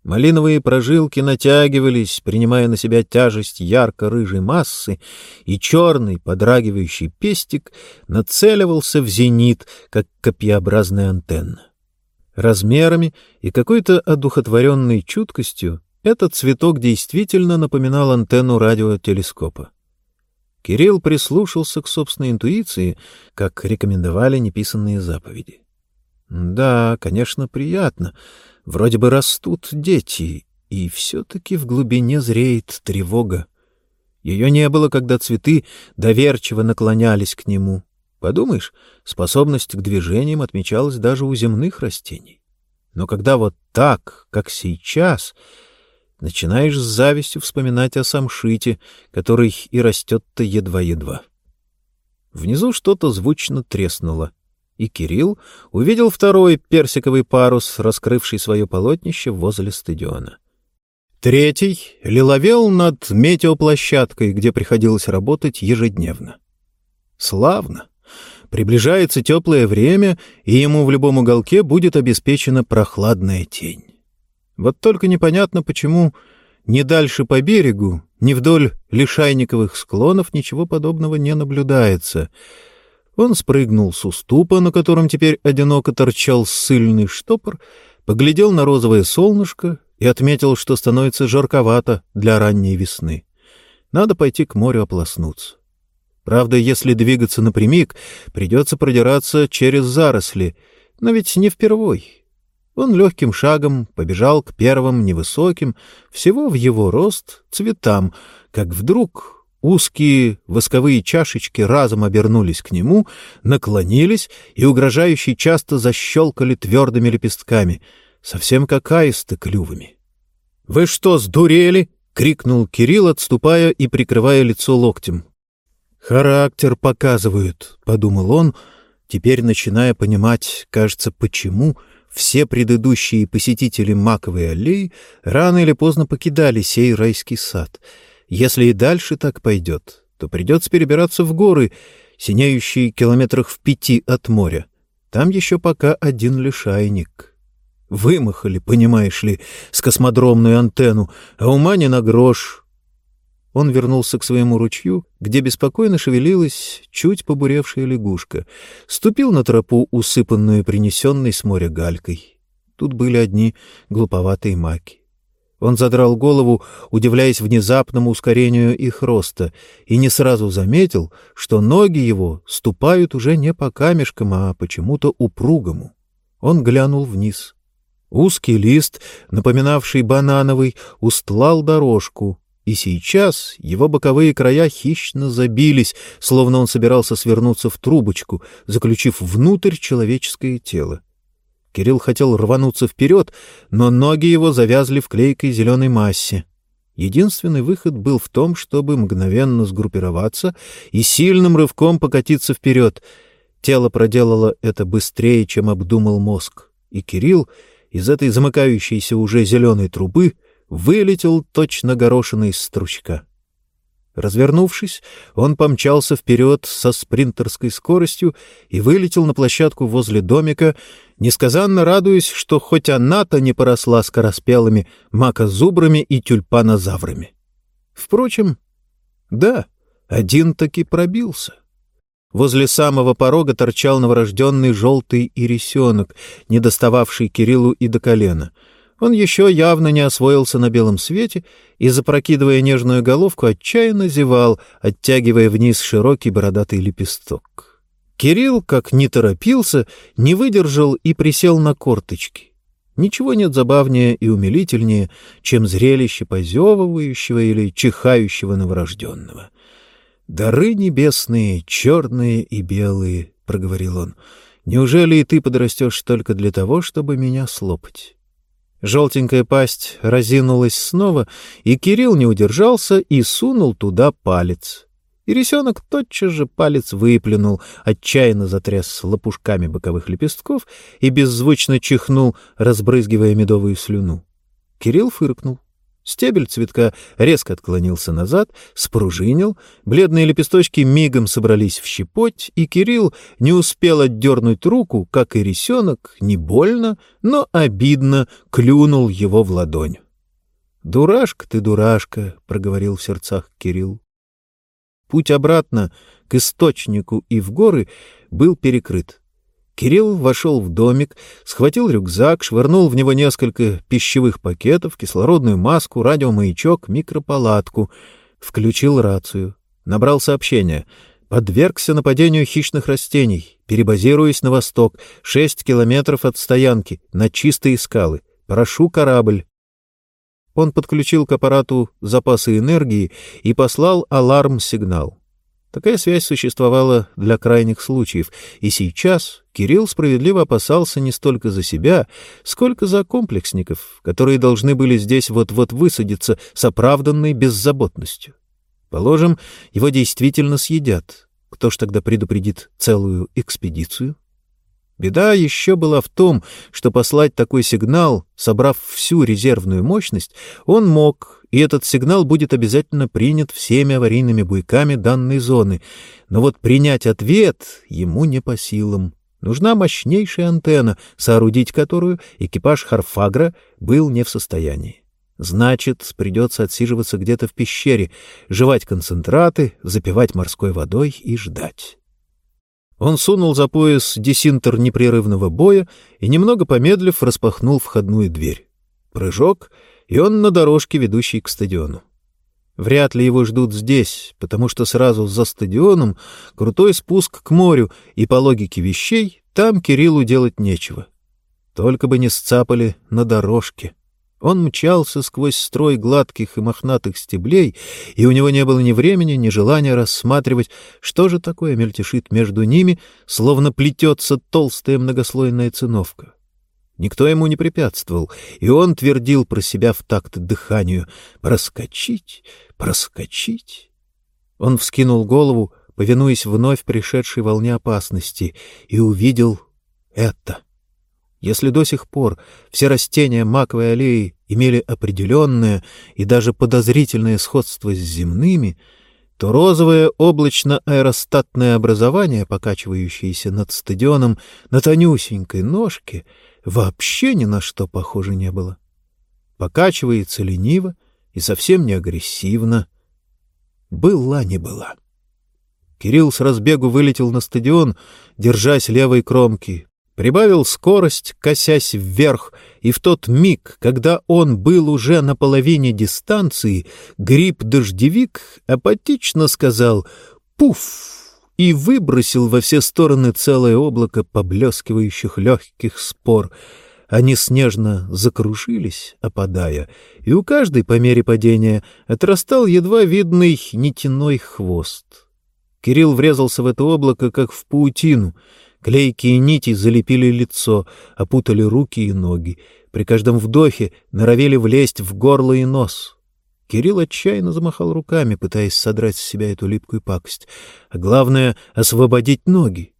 Speaker 1: Малиновые прожилки натягивались, принимая на себя тяжесть ярко-рыжей массы, и черный подрагивающий пестик нацеливался в зенит, как копьеобразная антенна. Размерами и какой-то одухотворенной чуткостью этот цветок действительно напоминал антенну радиотелескопа. Кирилл прислушался к собственной интуиции, как рекомендовали неписанные заповеди. Да, конечно, приятно. Вроде бы растут дети, и все-таки в глубине зреет тревога. Ее не было, когда цветы доверчиво наклонялись к нему. Подумаешь, способность к движениям отмечалась даже у земных растений. Но когда вот так, как сейчас, начинаешь с завистью вспоминать о самшите, который и растет-то едва-едва. Внизу что-то звучно треснуло, и Кирилл увидел второй персиковый парус, раскрывший свое полотнище возле стадиона. Третий лиловел над метеоплощадкой, где приходилось работать ежедневно. Славно! Приближается теплое время, и ему в любом уголке будет обеспечена прохладная тень. Вот только непонятно, почему ни дальше по берегу, ни вдоль лишайниковых склонов ничего подобного не наблюдается. Он спрыгнул с уступа, на котором теперь одиноко торчал ссыльный штопор, поглядел на розовое солнышко и отметил, что становится жарковато для ранней весны. Надо пойти к морю ополоснуться. Правда, если двигаться напрямик, придется продираться через заросли, но ведь не впервой. Он легким шагом побежал к первым невысоким, всего в его рост, цветам, как вдруг узкие восковые чашечки разом обернулись к нему, наклонились и угрожающе часто защелкали твердыми лепестками, совсем как аисты клювами. — Вы что, сдурели? — крикнул Кирилл, отступая и прикрывая лицо локтем. — Характер показывают, — подумал он, теперь начиная понимать, кажется, почему — все предыдущие посетители Маковой аллеи рано или поздно покидали сей райский сад. Если и дальше так пойдет, то придется перебираться в горы, синеющие километрах в пяти от моря. Там еще пока один лишайник. Вымахали, понимаешь ли, с космодромную антенну, а ума не на грош, он вернулся к своему ручью, где беспокойно шевелилась чуть побуревшая лягушка, ступил на тропу, усыпанную принесенной с моря галькой. Тут были одни глуповатые маки. Он задрал голову, удивляясь внезапному ускорению их роста, и не сразу заметил, что ноги его ступают уже не по камешкам, а почему-то упругому. Он глянул вниз. Узкий лист, напоминавший банановый, устлал дорожку, и сейчас его боковые края хищно забились, словно он собирался свернуться в трубочку, заключив внутрь человеческое тело. Кирилл хотел рвануться вперед, но ноги его завязли в клейкой зеленой массе. Единственный выход был в том, чтобы мгновенно сгруппироваться и сильным рывком покатиться вперед. Тело проделало это быстрее, чем обдумал мозг, и Кирилл из этой замыкающейся уже зеленой трубы — вылетел точно горошиной стручка. Развернувшись, он помчался вперед со спринтерской скоростью и вылетел на площадку возле домика, несказанно радуясь, что хоть она-то не поросла скороспелыми макозубрами и тюльпанозаврами. Впрочем, да, один таки пробился. Возле самого порога торчал новорожденный желтый ирисенок, не достававший Кириллу и до колена. Он еще явно не освоился на белом свете и, запрокидывая нежную головку, отчаянно зевал, оттягивая вниз широкий бородатый лепесток. Кирилл, как не торопился, не выдержал и присел на корточки. Ничего нет забавнее и умилительнее, чем зрелище позевывающего или чихающего новорожденного. «Дары небесные, черные и белые», — проговорил он, — «неужели и ты подрастешь только для того, чтобы меня слопать?» Желтенькая пасть разинулась снова, и Кирилл не удержался и сунул туда палец. И рисенок тотчас же палец выплюнул, отчаянно затряс лопушками боковых лепестков и беззвучно чихнул, разбрызгивая медовую слюну. Кирилл фыркнул. Стебель цветка резко отклонился назад, спружинил, бледные лепесточки мигом собрались в щепоть, и Кирилл не успел отдернуть руку, как и рисенок, не больно, но обидно клюнул его в ладонь. «Дурашка ты, дурашка!» — проговорил в сердцах Кирилл. Путь обратно к источнику и в горы был перекрыт. Кирилл вошел в домик, схватил рюкзак, швырнул в него несколько пищевых пакетов, кислородную маску, радиомаячок, микропалатку, включил рацию, набрал сообщение. Подвергся нападению хищных растений, перебазируясь на восток, шесть километров от стоянки, на чистые скалы. Прошу корабль. Он подключил к аппарату запасы энергии и послал аларм-сигнал. Такая связь существовала для крайних случаев, и сейчас Кирилл справедливо опасался не столько за себя, сколько за комплексников, которые должны были здесь вот-вот высадиться с оправданной беззаботностью. Положим, его действительно съедят. Кто ж тогда предупредит целую экспедицию? Беда еще была в том, что послать такой сигнал, собрав всю резервную мощность, он мог, и этот сигнал будет обязательно принят всеми аварийными буйками данной зоны. Но вот принять ответ ему не по силам. Нужна мощнейшая антенна, соорудить которую экипаж Харфагра был не в состоянии. Значит, придется отсиживаться где-то в пещере, жевать концентраты, запивать морской водой и ждать. Он сунул за пояс десинтер непрерывного боя и, немного помедлив, распахнул входную дверь. Прыжок, и он на дорожке, ведущей к стадиону. Вряд ли его ждут здесь, потому что сразу за стадионом крутой спуск к морю, и по логике вещей там Кириллу делать нечего. Только бы не сцапали на дорожке. Он мчался сквозь строй гладких и мохнатых стеблей, и у него не было ни времени, ни желания рассматривать, что же такое мельтешит между ними, словно плетется толстая многослойная циновка. Никто ему не препятствовал, и он твердил про себя в такт дыханию «проскочить, проскочить». Он вскинул голову, повинуясь вновь пришедшей волне опасности, и увидел это. Если до сих пор все растения маковой аллеи имели определенное и даже подозрительное сходство с земными, то розовое облачно-аэростатное образование, покачивающееся над стадионом на тонюсенькой ножке, вообще ни на что похоже не было. Покачивается лениво и совсем не агрессивно. Была не была. Кирилл с разбегу вылетел на стадион, держась левой кромки, прибавил скорость, косясь вверх, и в тот миг, когда он был уже на половине дистанции, гриб-дождевик апатично сказал «Пуф!» И выбросил во все стороны целое облако поблескивающих легких спор. Они снежно закружились, опадая, и у каждой по мере падения отрастал едва видный нитяной хвост. Кирилл врезался в это облако, как в паутину — Клейкие нити залепили лицо, опутали руки и ноги. При каждом вдохе норовели влезть в горло и нос. Кирилл отчаянно замахал руками, пытаясь содрать с себя эту липкую пакость. А главное — освободить ноги.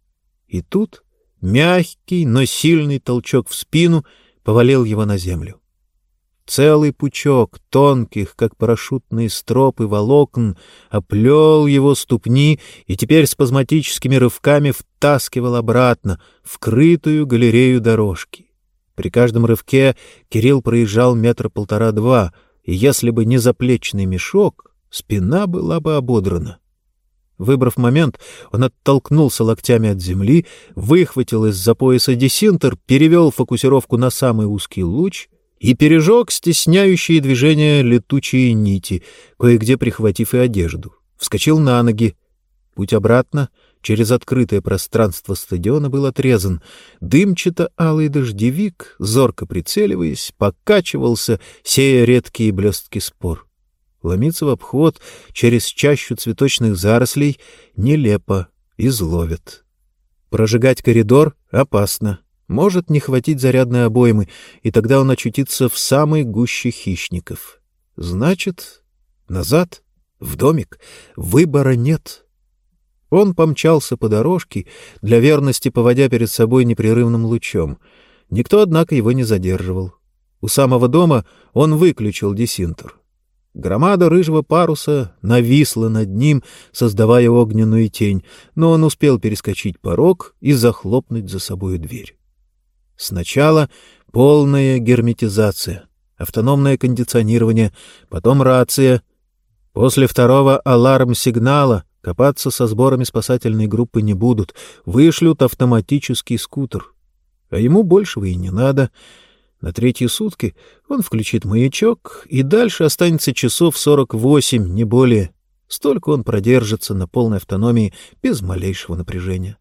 Speaker 1: И тут мягкий, но сильный толчок в спину повалил его на землю. Целый пучок тонких, как парашютные стропы, волокон оплел его ступни и теперь спазматическими рывками втаскивал обратно в крытую галерею дорожки. При каждом рывке Кирилл проезжал метра полтора-два, и если бы не заплечный мешок, спина была бы ободрана. Выбрав момент, он оттолкнулся локтями от земли, выхватил из-за пояса десинтер, перевел фокусировку на самый узкий луч и пережег стесняющие движения летучие нити, кое-где прихватив и одежду. Вскочил на ноги. Путь обратно через открытое пространство стадиона был отрезан. Дымчато-алый дождевик, зорко прицеливаясь, покачивался, сея редкие блестки спор. Ломиться в обход через чащу цветочных зарослей нелепо, изловят. Прожигать коридор опасно. Может не хватить зарядной обоймы, и тогда он очутится в самой гуще хищников. Значит, назад, в домик, выбора нет. Он помчался по дорожке, для верности поводя перед собой непрерывным лучом. Никто, однако, его не задерживал. У самого дома он выключил десинтер. Громада рыжего паруса нависла над ним, создавая огненную тень, но он успел перескочить порог и захлопнуть за собой дверь. Сначала полная герметизация, автономное кондиционирование, потом рация. После второго аларм-сигнала копаться со сборами спасательной группы не будут, вышлют автоматический скутер. А ему большего и не надо — на третьи сутки он включит маячок, и дальше останется часов сорок восемь, не более. Столько он продержится на полной автономии без малейшего напряжения.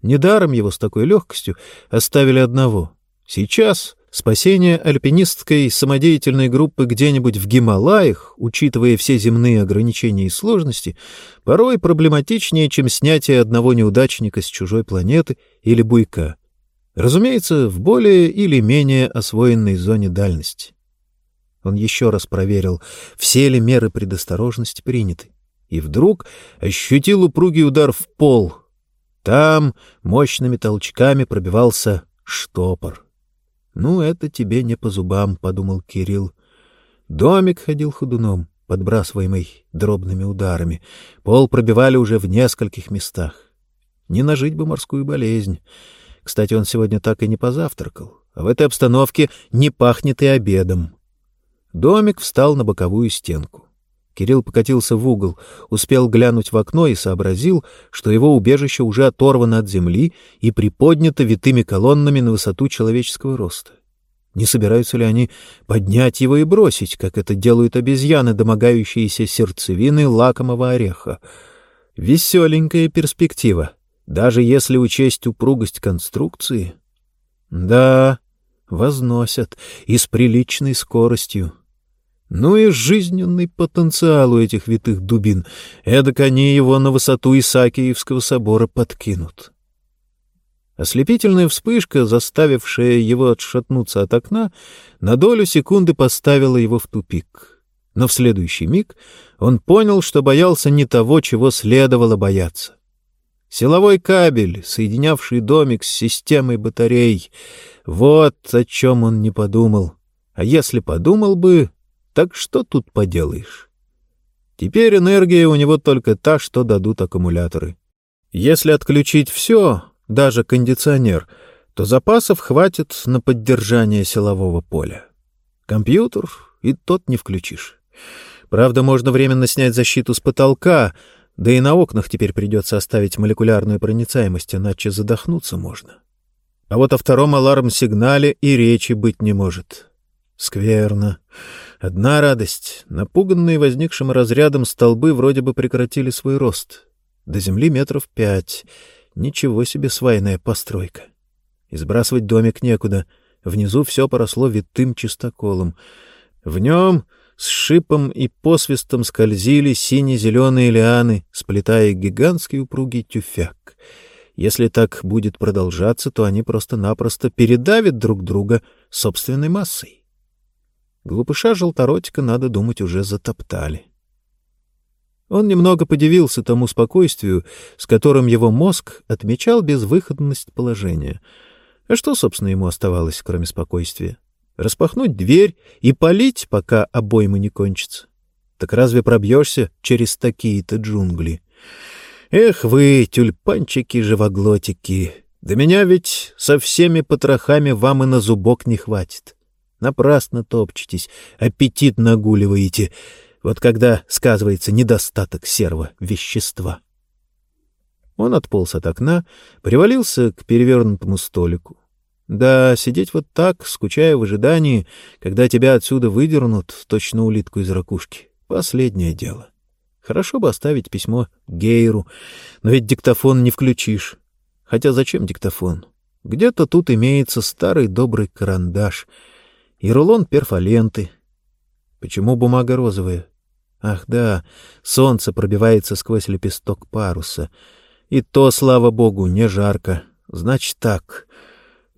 Speaker 1: Недаром его с такой легкостью оставили одного. Сейчас спасение альпинистской самодеятельной группы где-нибудь в Гималаях, учитывая все земные ограничения и сложности, порой проблематичнее, чем снятие одного неудачника с чужой планеты или буйка — Разумеется, в более или менее освоенной зоне дальности. Он еще раз проверил, все ли меры предосторожности приняты, и вдруг ощутил упругий удар в пол. Там мощными толчками пробивался штопор. «Ну, это тебе не по зубам», — подумал Кирилл. Домик ходил ходуном, подбрасываемый дробными ударами. Пол пробивали уже в нескольких местах. Не нажить бы морскую болезнь. Кстати, он сегодня так и не позавтракал, а в этой обстановке не пахнет и обедом. Домик встал на боковую стенку. Кирилл покатился в угол, успел глянуть в окно и сообразил, что его убежище уже оторвано от земли и приподнято витыми колоннами на высоту человеческого роста. Не собираются ли они поднять его и бросить, как это делают обезьяны, домогающиеся сердцевины лакомого ореха? Веселенькая перспектива даже если учесть упругость конструкции. Да, возносят и с приличной скоростью. Ну и жизненный потенциал у этих витых дубин. Эдак они его на высоту Исаакиевского собора подкинут. Ослепительная вспышка, заставившая его отшатнуться от окна, на долю секунды поставила его в тупик. Но в следующий миг он понял, что боялся не того, чего следовало бояться. Силовой кабель, соединявший домик с системой батарей. Вот о чем он не подумал. А если подумал бы, так что тут поделаешь? Теперь энергия у него только та, что дадут аккумуляторы. Если отключить все, даже кондиционер, то запасов хватит на поддержание силового поля. Компьютер и тот не включишь. Правда, можно временно снять защиту с потолка — да и на окнах теперь придется оставить молекулярную проницаемость, иначе задохнуться можно. А вот о втором аларм-сигнале и речи быть не может. Скверно. Одна радость. Напуганные возникшим разрядом столбы вроде бы прекратили свой рост. До земли метров пять. Ничего себе свайная постройка. Избрасывать домик некуда. Внизу все поросло витым чистоколом. В нем с шипом и посвистом скользили сине-зеленые лианы, сплетая гигантский упругий тюфяк. Если так будет продолжаться, то они просто-напросто передавят друг друга собственной массой. Глупыша желторотика, надо думать, уже затоптали. Он немного подивился тому спокойствию, с которым его мозг отмечал безвыходность положения. А что, собственно, ему оставалось, кроме спокойствия? распахнуть дверь и полить, пока обойма не кончится. Так разве пробьешься через такие-то джунгли? Эх вы, тюльпанчики-живоглотики, да меня ведь со всеми потрохами вам и на зубок не хватит. Напрасно топчетесь, аппетит нагуливаете. Вот когда сказывается недостаток серого вещества. Он отполз от окна, привалился к перевернутому столику. Да, сидеть вот так, скучая в ожидании, когда тебя отсюда выдернут, точно улитку из ракушки, — последнее дело. Хорошо бы оставить письмо Гейру, но ведь диктофон не включишь. Хотя зачем диктофон? Где-то тут имеется старый добрый карандаш и рулон перфоленты. Почему бумага розовая? Ах да, солнце пробивается сквозь лепесток паруса. И то, слава богу, не жарко. Значит так.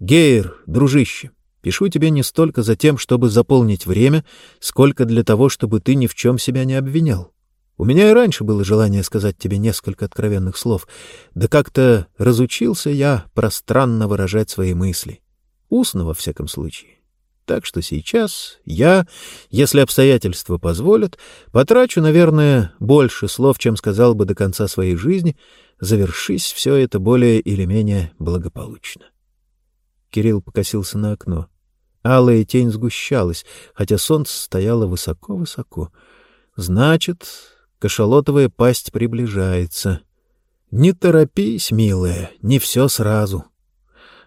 Speaker 1: Гейр, дружище, пишу тебе не столько за тем, чтобы заполнить время, сколько для того, чтобы ты ни в чем себя не обвинял. У меня и раньше было желание сказать тебе несколько откровенных слов, да как-то разучился я пространно выражать свои мысли. Устно, во всяком случае. Так что сейчас я, если обстоятельства позволят, потрачу, наверное, больше слов, чем сказал бы до конца своей жизни, завершись все это более или менее благополучно. Кирилл покосился на окно. Алая тень сгущалась, хотя солнце стояло высоко-высоко. Значит, Кашалотовая пасть приближается. Не торопись, милая, не все сразу.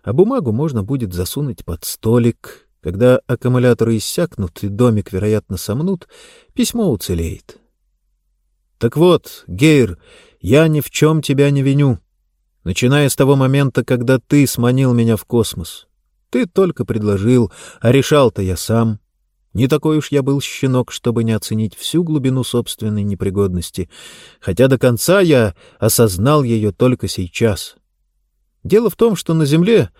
Speaker 1: А бумагу можно будет засунуть под столик. Когда аккумуляторы иссякнут и домик, вероятно, сомнут, письмо уцелеет. Так вот, Гейр, я ни в чем тебя не виню. Начиная с того момента, когда ты сманил меня в космос. Ты только предложил, а решал-то я сам. Не такой уж я был щенок, чтобы не оценить всю глубину собственной непригодности, хотя до конца я осознал ее только сейчас. Дело в том, что на Земле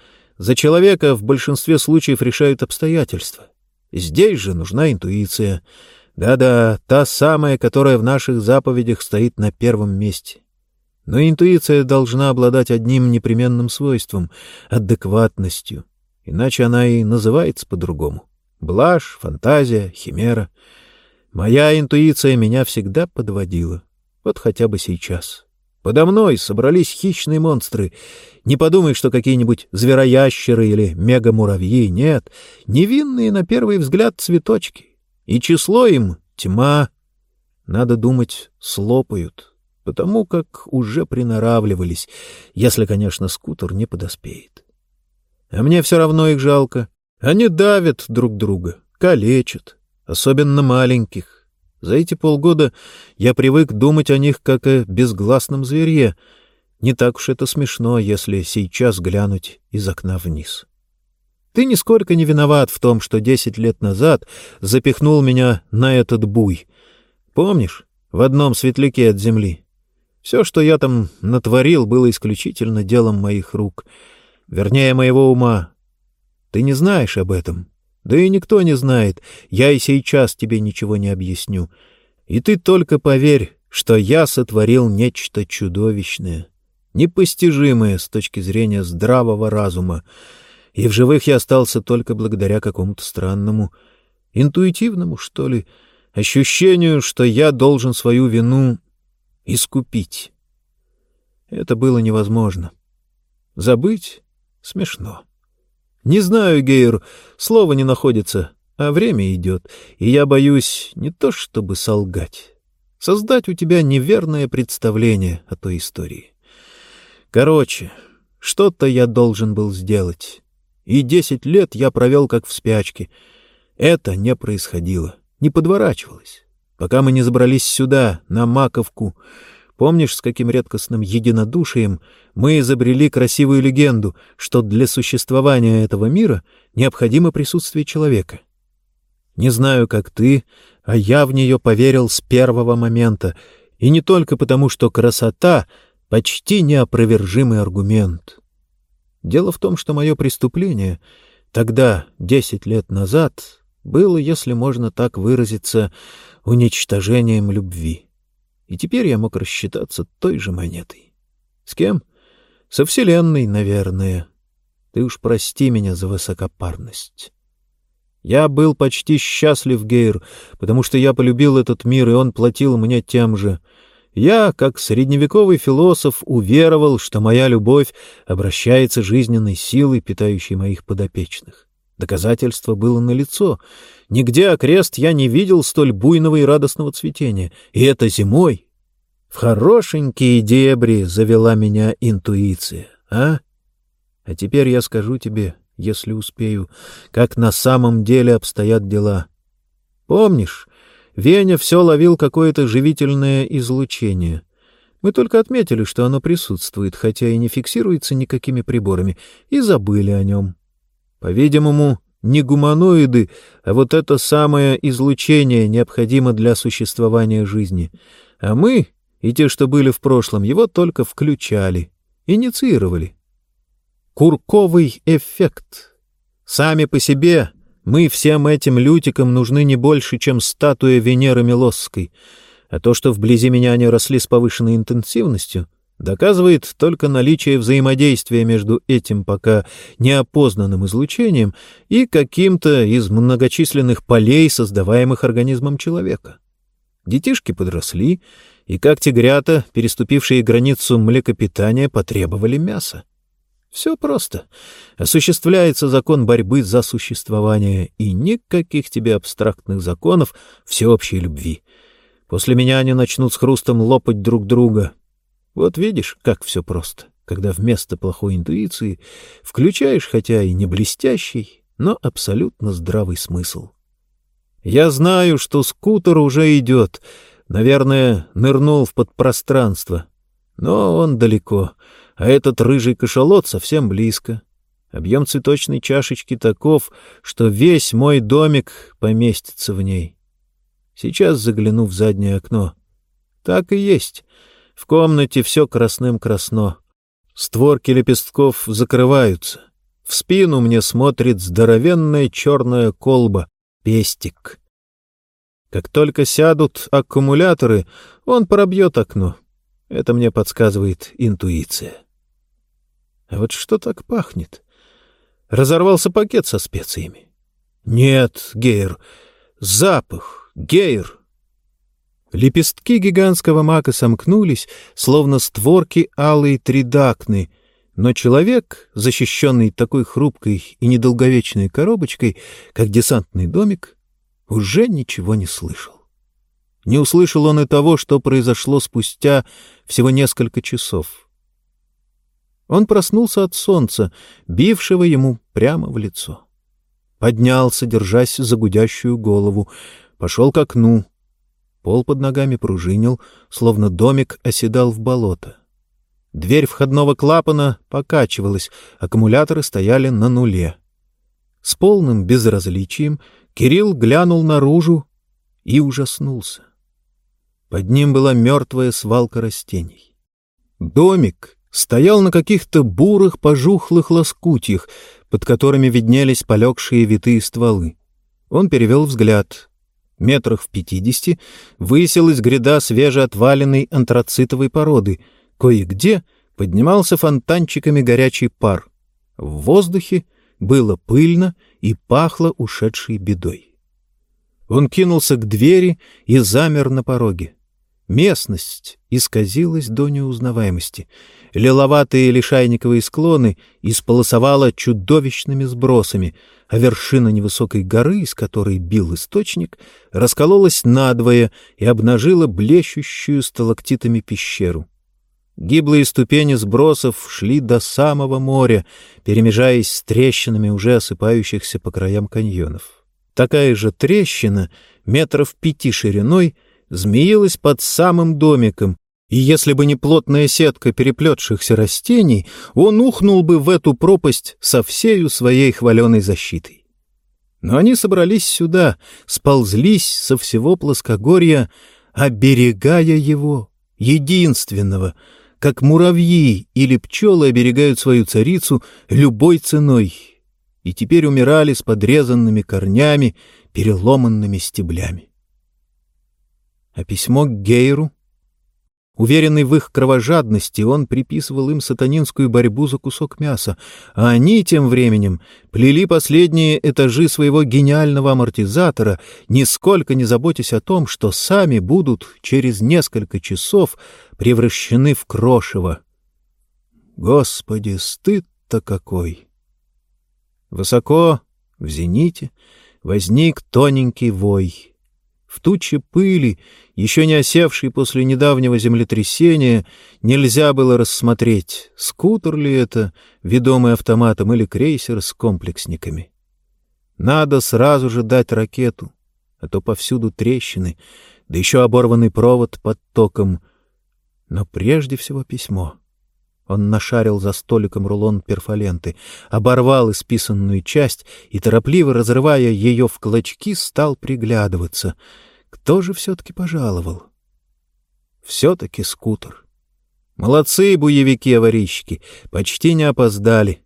Speaker 1: за человека в большинстве случаев решают обстоятельства. Здесь же нужна интуиция. Да-да, та самая, которая в наших заповедях стоит на первом месте. Но интуиция должна обладать одним непременным свойством — адекватностью, иначе она и называется по-другому. Блажь, фантазия, химера. Моя интуиция меня всегда подводила. Вот хотя бы сейчас. Подо мной собрались хищные монстры. Не подумай, что какие-нибудь звероящеры или мегамуравьи. Нет, невинные на первый взгляд цветочки. И число им — тьма. Надо думать, слопают, потому как уже приноравливались, если, конечно, скутер не подоспеет. А мне все равно их жалко. Они давят друг друга, калечат, особенно маленьких. За эти полгода я привык думать о них как о безгласном зверье. Не так уж это смешно, если сейчас глянуть из окна вниз. Ты нисколько не виноват в том, что десять лет назад запихнул меня на этот буй. Помнишь, в одном светляке от земли? Все, что я там натворил, было исключительно делом моих рук. Вернее, моего ума, ты не знаешь об этом. Да и никто не знает. Я и сейчас тебе ничего не объясню. И ты только поверь, что я сотворил нечто чудовищное, непостижимое с точки зрения здравого разума. И в живых я остался только благодаря какому-то странному, интуитивному, что ли, ощущению, что я должен свою вину искупить. Это было невозможно. Забыть смешно. Не знаю, Гейр, слова не находится, а время идет, и я боюсь не то чтобы солгать, создать у тебя неверное представление о той истории. Короче, что-то я должен был сделать, и десять лет я провел как в спячке. Это не происходило, не подворачивалось, пока мы не забрались сюда, на Маковку, Помнишь, с каким редкостным единодушием мы изобрели красивую легенду, что для существования этого мира необходимо присутствие человека? Не знаю, как ты, а я в нее поверил с первого момента, и не только потому, что красота — почти неопровержимый аргумент. Дело в том, что мое преступление тогда, десять лет назад, было, если можно так выразиться, уничтожением любви. И теперь я мог рассчитаться той же монетой. С кем? Со Вселенной, наверное. Ты уж прости меня за высокопарность. Я был почти счастлив, Гейр, потому что я полюбил этот мир, и он платил мне тем же. Я, как средневековый философ, уверовал, что моя любовь обращается жизненной силой, питающей моих подопечных. Доказательство было налицо. Нигде окрест я не видел столь буйного и радостного цветения. И это зимой. В хорошенькие дебри завела меня интуиция, а? А теперь я скажу тебе, если успею, как на самом деле обстоят дела. Помнишь, Веня все ловил какое-то живительное излучение. Мы только отметили, что оно присутствует, хотя и не фиксируется никакими приборами, и забыли о нем. По-видимому, не гуманоиды, а вот это самое излучение необходимо для существования жизни. А мы, и те, что были в прошлом, его только включали, инициировали. Курковый эффект. Сами по себе мы всем этим лютикам нужны не больше, чем статуя Венеры Милосской, а то, что вблизи меня они росли с повышенной интенсивностью, доказывает только наличие взаимодействия между этим пока неопознанным излучением и каким-то из многочисленных полей, создаваемых организмом человека. Детишки подросли, и как тигрята, переступившие границу млекопитания, потребовали мяса. Все просто. Осуществляется закон борьбы за существование, и никаких тебе абстрактных законов всеобщей любви. После меня они начнут с хрустом лопать друг друга. Вот видишь, как все просто, когда вместо плохой интуиции включаешь, хотя и не блестящий, но абсолютно здравый смысл. Я знаю, что скутер уже идет, наверное, нырнул в подпространство, но он далеко — а этот рыжий кашалот совсем близко. Объем цветочной чашечки таков, что весь мой домик поместится в ней. Сейчас загляну в заднее окно. Так и есть. В комнате все красным-красно. Створки лепестков закрываются. В спину мне смотрит здоровенная черная колба, пестик. Как только сядут аккумуляторы, он пробьет окно. Это мне подсказывает интуиция. А вот что так пахнет? Разорвался пакет со специями. Нет, Гейр, запах, Гейр. Лепестки гигантского мака сомкнулись, словно створки алой тридакны, но человек, защищенный такой хрупкой и недолговечной коробочкой, как десантный домик, уже ничего не слышал. Не услышал он и того, что произошло спустя всего несколько часов. Он проснулся от солнца, бившего ему прямо в лицо. Поднялся, держась за гудящую голову, пошел к окну. Пол под ногами пружинил, словно домик оседал в болото. Дверь входного клапана покачивалась, аккумуляторы стояли на нуле. С полным безразличием Кирилл глянул наружу и ужаснулся. Под ним была мертвая свалка растений. Домик, стоял на каких-то бурых пожухлых лоскутьях, под которыми виднелись полегшие витые стволы. Он перевел взгляд. Метрах в пятидесяти высилась гряда свежеотваленной антрацитовой породы. Кое-где поднимался фонтанчиками горячий пар. В воздухе было пыльно и пахло ушедшей бедой. Он кинулся к двери и замер на пороге. Местность исказилась до неузнаваемости. Лиловатые лишайниковые склоны исполосовало чудовищными сбросами, а вершина невысокой горы, из которой бил источник, раскололась надвое и обнажила блещущую сталактитами пещеру. Гиблые ступени сбросов шли до самого моря, перемежаясь с трещинами уже осыпающихся по краям каньонов. Такая же трещина, метров пяти шириной — змеилась под самым домиком, и если бы не плотная сетка переплетшихся растений, он ухнул бы в эту пропасть со всею своей хваленой защитой. Но они собрались сюда, сползлись со всего плоскогорья, оберегая его, единственного, как муравьи или пчелы оберегают свою царицу любой ценой, и теперь умирали с подрезанными корнями, переломанными стеблями а письмо к Гейру. Уверенный в их кровожадности, он приписывал им сатанинскую борьбу за кусок мяса, а они тем временем плели последние этажи своего гениального амортизатора, нисколько не заботясь о том, что сами будут через несколько часов превращены в крошево. Господи, стыд-то какой! Высоко, В зените возник тоненький вой. В туче пыли, еще не осевшей после недавнего землетрясения, нельзя было рассмотреть, скутер ли это, ведомый автоматом, или крейсер с комплексниками. Надо сразу же дать ракету, а то повсюду трещины, да еще оборванный провод под током. Но прежде всего письмо. Он нашарил за столиком рулон перфоленты, оборвал исписанную часть и, торопливо разрывая ее в клочки, стал приглядываться. Кто же все-таки пожаловал? Все-таки скутер. Молодцы, буевики-аварийщики, почти не опоздали.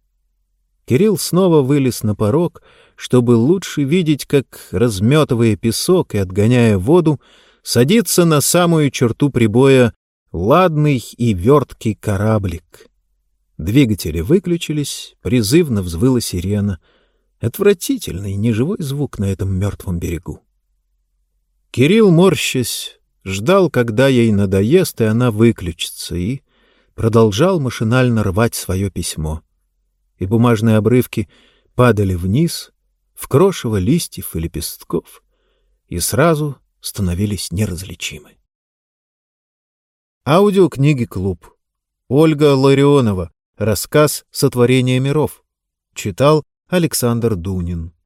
Speaker 1: Кирилл снова вылез на порог, чтобы лучше видеть, как, разметывая песок и отгоняя воду, садится на самую черту прибоя ладный и верткий кораблик. Двигатели выключились, призывно взвыла сирена. Отвратительный, неживой звук на этом мертвом берегу. Кирилл, морщась, ждал, когда ей надоест, и она выключится, и продолжал машинально рвать свое письмо. И бумажные обрывки падали вниз, в крошево листьев и лепестков, и сразу становились неразличимы. Аудиокниги «Клуб». Ольга Ларионова. Рассказ «Сотворение миров». Читал Александр Дунин.